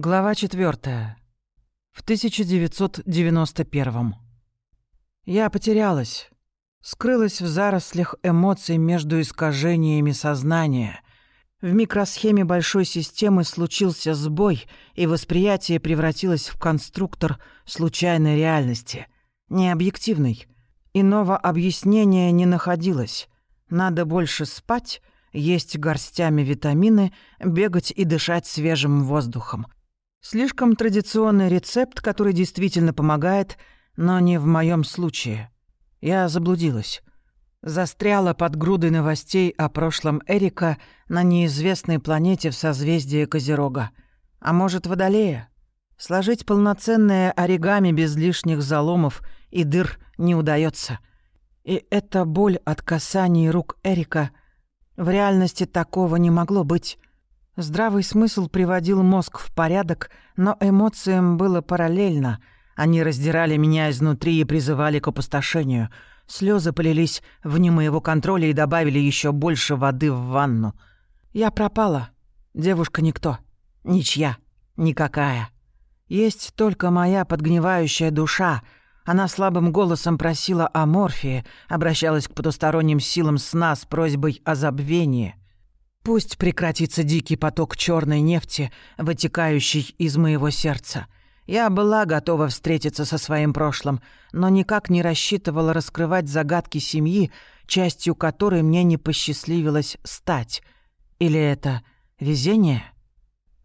Глава 4. В 1991. Я потерялась. Скрылась в зарослях эмоций между искажениями сознания. В микросхеме большой системы случился сбой, и восприятие превратилось в конструктор случайной реальности. Необъективный. Иного объяснения не находилось. Надо больше спать, есть горстями витамины, бегать и дышать свежим воздухом — Слишком традиционный рецепт, который действительно помогает, но не в моем случае. Я заблудилась. Застряла под грудой новостей о прошлом Эрика на неизвестной планете в созвездии Козерога. А может, Водолея? Сложить полноценное оригами без лишних заломов и дыр не удается. И эта боль от касаний рук Эрика... В реальности такого не могло быть. Здравый смысл приводил мозг в порядок, но эмоциям было параллельно. Они раздирали меня изнутри и призывали к опустошению. Слезы полились вне моего контроля и добавили еще больше воды в ванну. Я пропала. Девушка никто. Ничья. Никакая. Есть только моя подгнивающая душа. Она слабым голосом просила о морфии, обращалась к потусторонним силам сна с просьбой о забвении — Пусть прекратится дикий поток черной нефти, вытекающий из моего сердца. Я была готова встретиться со своим прошлым, но никак не рассчитывала раскрывать загадки семьи, частью которой мне не посчастливилось стать. Или это везение?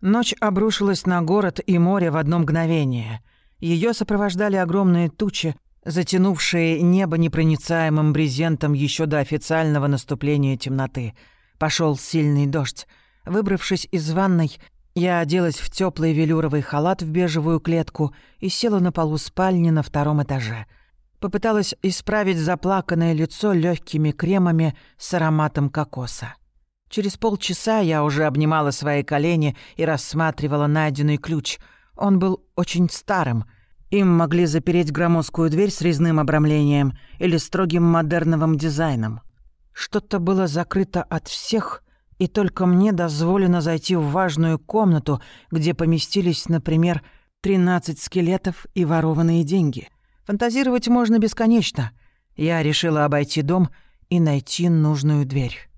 Ночь обрушилась на город и море в одно мгновение. Ее сопровождали огромные тучи, затянувшие небо непроницаемым брезентом еще до официального наступления темноты — Пошел сильный дождь. Выбравшись из ванной, я оделась в теплый велюровый халат в бежевую клетку и села на полу спальни на втором этаже. Попыталась исправить заплаканное лицо легкими кремами с ароматом кокоса. Через полчаса я уже обнимала свои колени и рассматривала найденный ключ. Он был очень старым. Им могли запереть громоздкую дверь с резным обрамлением или строгим модерновым дизайном. Что-то было закрыто от всех, и только мне дозволено зайти в важную комнату, где поместились, например, 13 скелетов и ворованные деньги. Фантазировать можно бесконечно. Я решила обойти дом и найти нужную дверь.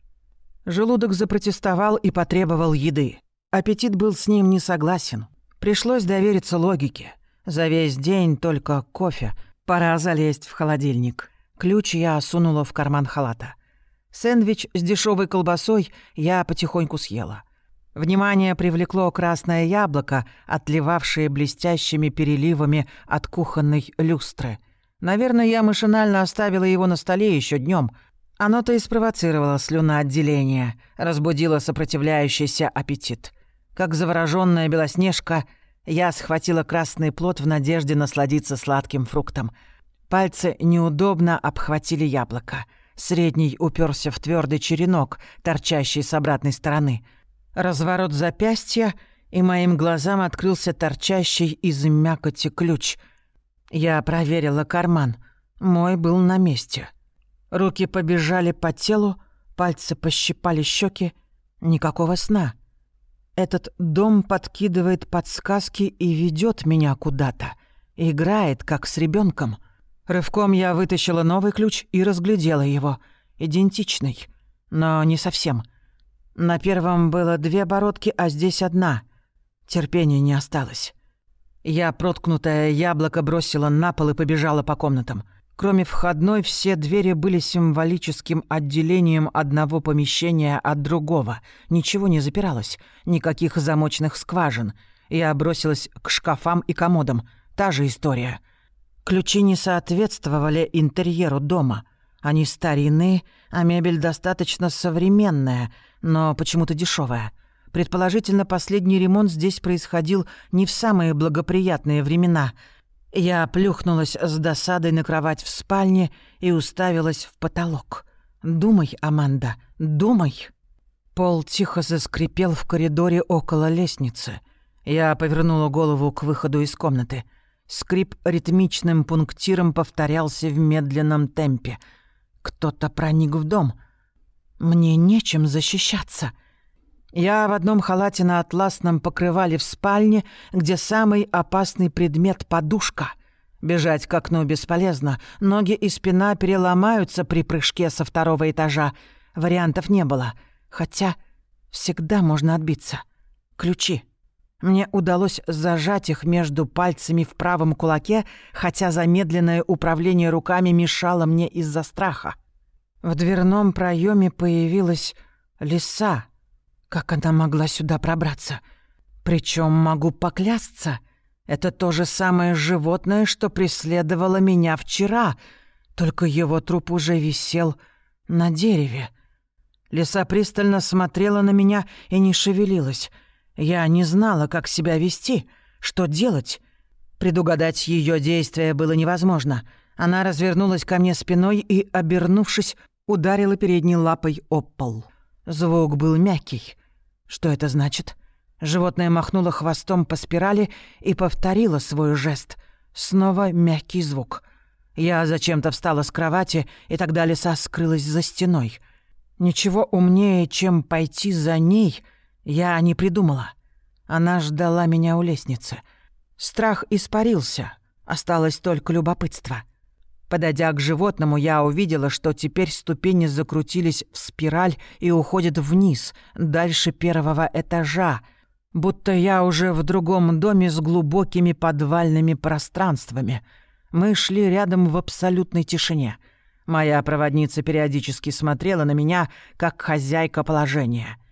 Желудок запротестовал и потребовал еды. Аппетит был с ним не согласен. Пришлось довериться логике. За весь день только кофе. Пора залезть в холодильник. Ключ я сунула в карман халата. Сэндвич с дешевой колбасой я потихоньку съела. Внимание привлекло красное яблоко, отливавшее блестящими переливами от кухонной люстры. Наверное, я машинально оставила его на столе еще днем. Оно-то и спровоцировало слюноотделение, разбудило сопротивляющийся аппетит. Как заворожённая белоснежка, я схватила красный плод в надежде насладиться сладким фруктом. Пальцы неудобно обхватили яблоко — Средний уперся в твердый черенок, торчащий с обратной стороны. Разворот запястья, и моим глазам открылся торчащий из мякоти ключ. Я проверила карман. Мой был на месте. Руки побежали по телу, пальцы пощипали щеки. Никакого сна. Этот дом подкидывает подсказки и ведет меня куда-то. Играет, как с ребенком. Рывком я вытащила новый ключ и разглядела его. Идентичный, но не совсем. На первом было две оборотки, а здесь одна. Терпения не осталось. Я проткнутое яблоко бросила на пол и побежала по комнатам. Кроме входной, все двери были символическим отделением одного помещения от другого. Ничего не запиралось, никаких замочных скважин. Я бросилась к шкафам и комодам. Та же история — Ключи не соответствовали интерьеру дома. Они старинные, а мебель достаточно современная, но почему-то дешевая. Предположительно, последний ремонт здесь происходил не в самые благоприятные времена. Я плюхнулась с досадой на кровать в спальне и уставилась в потолок. «Думай, Аманда, думай!» Пол тихо заскрипел в коридоре около лестницы. Я повернула голову к выходу из комнаты — Скрип ритмичным пунктиром повторялся в медленном темпе. Кто-то проник в дом. Мне нечем защищаться. Я в одном халате на атласном покрывале в спальне, где самый опасный предмет — подушка. Бежать к окну бесполезно, ноги и спина переломаются при прыжке со второго этажа. Вариантов не было, хотя всегда можно отбиться. Ключи. Мне удалось зажать их между пальцами в правом кулаке, хотя замедленное управление руками мешало мне из-за страха. В дверном проеме появилась лиса. Как она могла сюда пробраться? Причем могу поклясться. Это то же самое животное, что преследовало меня вчера, только его труп уже висел на дереве. Лиса пристально смотрела на меня и не шевелилась — я не знала, как себя вести, что делать. Предугадать ее действия было невозможно. Она развернулась ко мне спиной и, обернувшись, ударила передней лапой об пол. Звук был мягкий. Что это значит? Животное махнуло хвостом по спирали и повторило свой жест. Снова мягкий звук. Я зачем-то встала с кровати, и тогда лиса скрылась за стеной. Ничего умнее, чем пойти за ней — я не придумала. Она ждала меня у лестницы. Страх испарился, осталось только любопытство. Подойдя к животному, я увидела, что теперь ступени закрутились в спираль и уходят вниз, дальше первого этажа, будто я уже в другом доме с глубокими подвальными пространствами. Мы шли рядом в абсолютной тишине. Моя проводница периодически смотрела на меня, как хозяйка положения —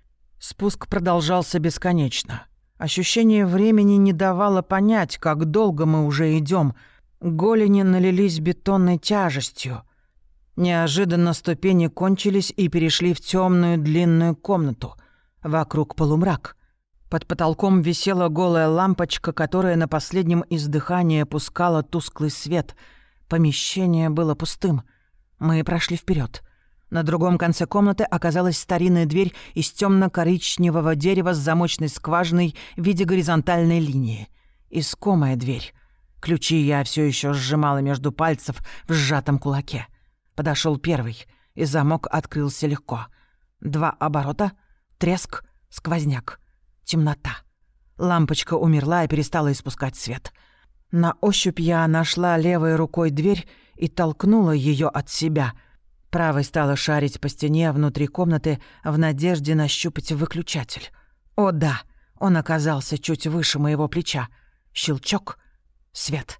Спуск продолжался бесконечно. Ощущение времени не давало понять, как долго мы уже идем. Голени налились бетонной тяжестью. Неожиданно ступени кончились и перешли в темную длинную комнату. Вокруг полумрак. Под потолком висела голая лампочка, которая на последнем издыхании пускала тусклый свет. Помещение было пустым. Мы прошли вперед. На другом конце комнаты оказалась старинная дверь из темно-коричневого дерева с замочной скважиной в виде горизонтальной линии. Искомая дверь. Ключи я все еще сжимала между пальцев в сжатом кулаке. Подошел первый, и замок открылся легко. Два оборота, треск, сквозняк, темнота. Лампочка умерла и перестала испускать свет. На ощупь я нашла левой рукой дверь и толкнула ее от себя — Правой стала шарить по стене внутри комнаты в надежде нащупать выключатель. О да, он оказался чуть выше моего плеча. Щелчок, свет.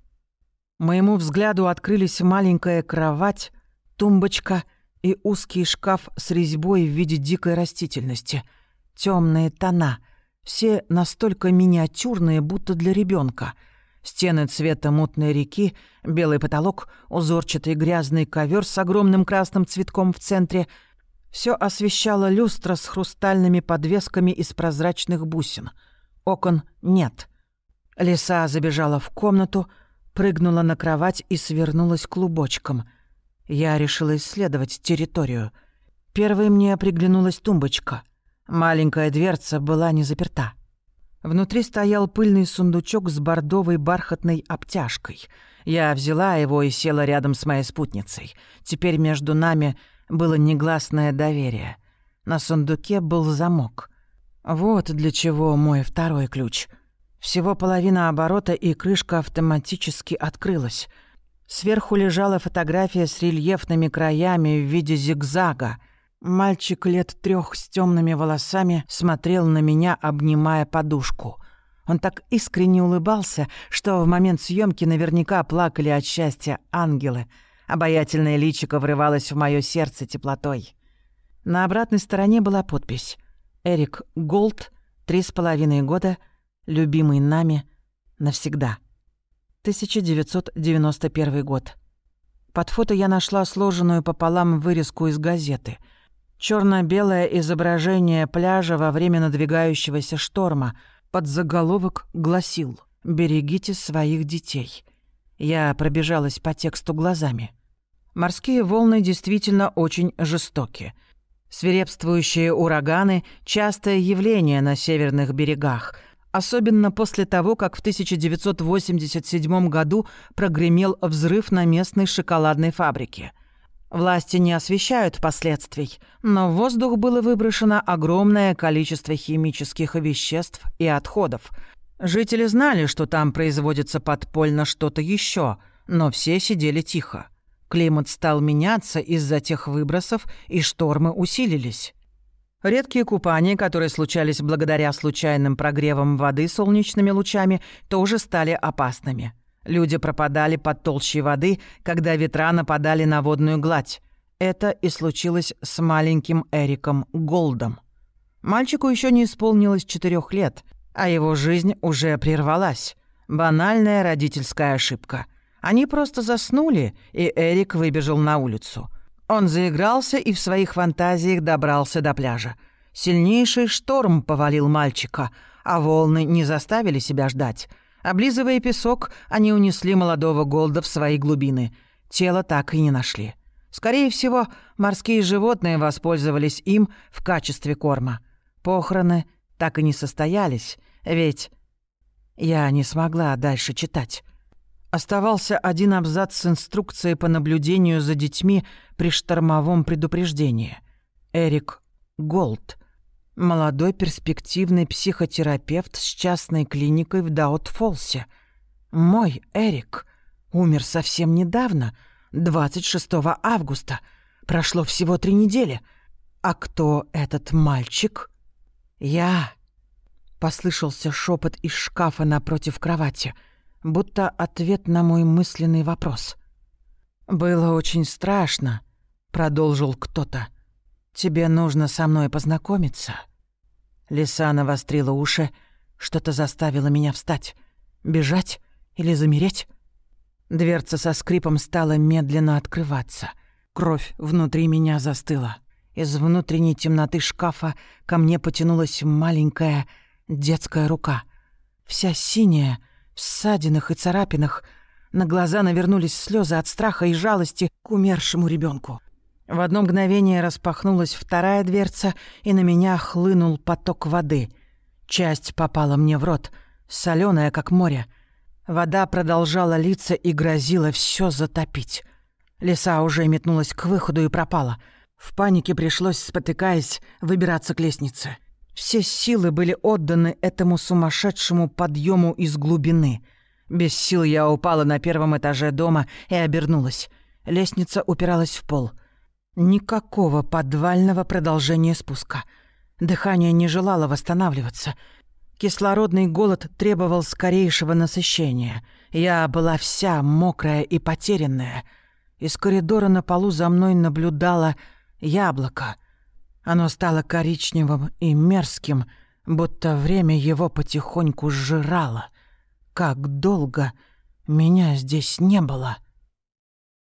Моему взгляду открылись маленькая кровать, тумбочка и узкий шкаф с резьбой в виде дикой растительности. Темные тона, все настолько миниатюрные, будто для ребенка — Стены цвета мутной реки, белый потолок, узорчатый грязный ковер с огромным красным цветком в центре. Все освещала люстра с хрустальными подвесками из прозрачных бусин. Окон нет. Лиса забежала в комнату, прыгнула на кровать и свернулась клубочком. Я решила исследовать территорию. Первой мне приглянулась тумбочка. Маленькая дверца была не заперта. Внутри стоял пыльный сундучок с бордовой бархатной обтяжкой. Я взяла его и села рядом с моей спутницей. Теперь между нами было негласное доверие. На сундуке был замок. Вот для чего мой второй ключ. Всего половина оборота, и крышка автоматически открылась. Сверху лежала фотография с рельефными краями в виде зигзага — Мальчик лет трех с темными волосами смотрел на меня, обнимая подушку. Он так искренне улыбался, что в момент съемки наверняка плакали от счастья ангелы. Обаятельное личико врывалось в мое сердце теплотой. На обратной стороне была подпись «Эрик Голд, три с половиной года, любимый нами, навсегда». 1991 год. Под фото я нашла сложенную пополам вырезку из газеты — Черно-белое изображение пляжа во время надвигающегося шторма. Под заголовок гласил «Берегите своих детей». Я пробежалась по тексту глазами. Морские волны действительно очень жестоки. Свирепствующие ураганы — частое явление на северных берегах, особенно после того, как в 1987 году прогремел взрыв на местной шоколадной фабрике — Власти не освещают последствий, но в воздух было выброшено огромное количество химических веществ и отходов. Жители знали, что там производится подпольно что-то еще, но все сидели тихо. Климат стал меняться из-за тех выбросов, и штормы усилились. Редкие купания, которые случались благодаря случайным прогревам воды солнечными лучами, тоже стали опасными. Люди пропадали под толщей воды, когда ветра нападали на водную гладь. Это и случилось с маленьким Эриком Голдом. Мальчику еще не исполнилось четырех лет, а его жизнь уже прервалась. Банальная родительская ошибка. Они просто заснули, и Эрик выбежал на улицу. Он заигрался и в своих фантазиях добрался до пляжа. Сильнейший шторм повалил мальчика, а волны не заставили себя ждать. Облизывая песок, они унесли молодого Голда в свои глубины. Тело так и не нашли. Скорее всего, морские животные воспользовались им в качестве корма. Похороны так и не состоялись, ведь я не смогла дальше читать. Оставался один абзац с инструкцией по наблюдению за детьми при штормовом предупреждении. Эрик Голд — Молодой перспективный психотерапевт с частной клиникой в Даутфолсе. Мой Эрик умер совсем недавно, 26 августа. Прошло всего три недели. А кто этот мальчик? Я. Послышался шепот из шкафа напротив кровати, будто ответ на мой мысленный вопрос. Было очень страшно, продолжил кто-то. «Тебе нужно со мной познакомиться». Лиса навострила уши. Что-то заставило меня встать. Бежать или замереть? Дверца со скрипом стала медленно открываться. Кровь внутри меня застыла. Из внутренней темноты шкафа ко мне потянулась маленькая детская рука. Вся синяя, в ссадинах и царапинах. На глаза навернулись слезы от страха и жалости к умершему ребенку. В одно мгновение распахнулась вторая дверца, и на меня хлынул поток воды. Часть попала мне в рот, соленая, как море. Вода продолжала литься и грозила все затопить. Лиса уже метнулась к выходу и пропала. В панике пришлось, спотыкаясь, выбираться к лестнице. Все силы были отданы этому сумасшедшему подъему из глубины. Без сил я упала на первом этаже дома и обернулась. Лестница упиралась в пол — Никакого подвального продолжения спуска. Дыхание не желало восстанавливаться. Кислородный голод требовал скорейшего насыщения. Я была вся мокрая и потерянная. Из коридора на полу за мной наблюдало яблоко. Оно стало коричневым и мерзким, будто время его потихоньку сжирало. Как долго меня здесь не было.